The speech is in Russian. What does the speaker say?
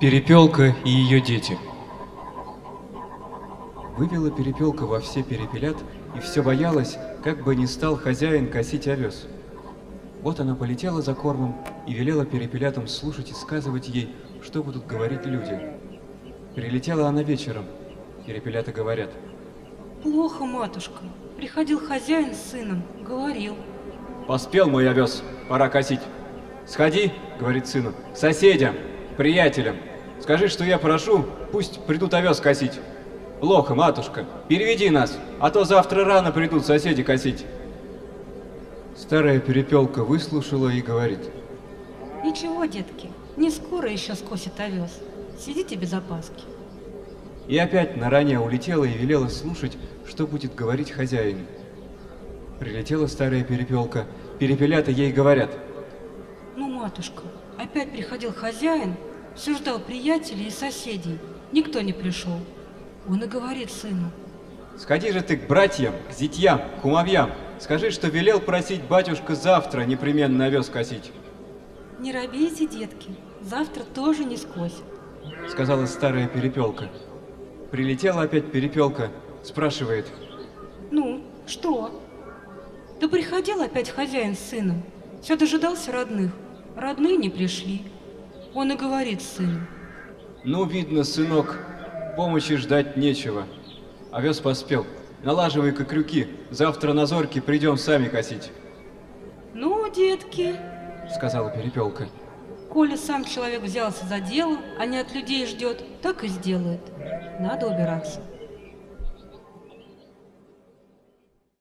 Перепелка и ее дети. Вывела перепелка во все перепелят и все боялась, как бы не стал хозяин косить овес. Вот она полетела за кормом и велела перепелятам слушать и сказывать ей, что будут говорить люди. Прилетела она вечером. Перепелята говорят. Плохо, матушка. Приходил хозяин с сыном, говорил. Поспел мой овес, пора косить. Сходи, говорит сыну, к соседям, приятелям. Скажи, что я прошу, пусть придут овес косить. Плохо, матушка, переведи нас, а то завтра рано придут соседи косить. Старая перепелка выслушала и говорит. Ничего, детки, не скоро еще скосит овес. Сидите без опаски. И опять на ране улетела и велела слушать, что будет говорить хозяин. Прилетела старая перепелка, перепелята ей говорят. Ну, матушка, опять приходил хозяин, все ждал приятелей и соседей. Никто не пришел. Он и говорит сыну. Сходи же ты к братьям, к зятьям, к кумовьям. Скажи, что велел просить батюшка завтра непременно овес косить. Не робейте, детки, завтра тоже не скосит. Сказала старая перепелка. Прилетела опять перепелка, спрашивает. Ну, что? Да приходил опять хозяин с сыном. Все дожидался родных. Родные не пришли. Он и говорит сыну. Ну, видно, сынок, помощи ждать нечего. Овес поспел. Налаживай-ка крюки, завтра на зорьке придем сами косить. Ну, детки, Сказала перепелка. коли сам человек взялся за дело, а не от людей ждет, так и сделает. Надо убираться.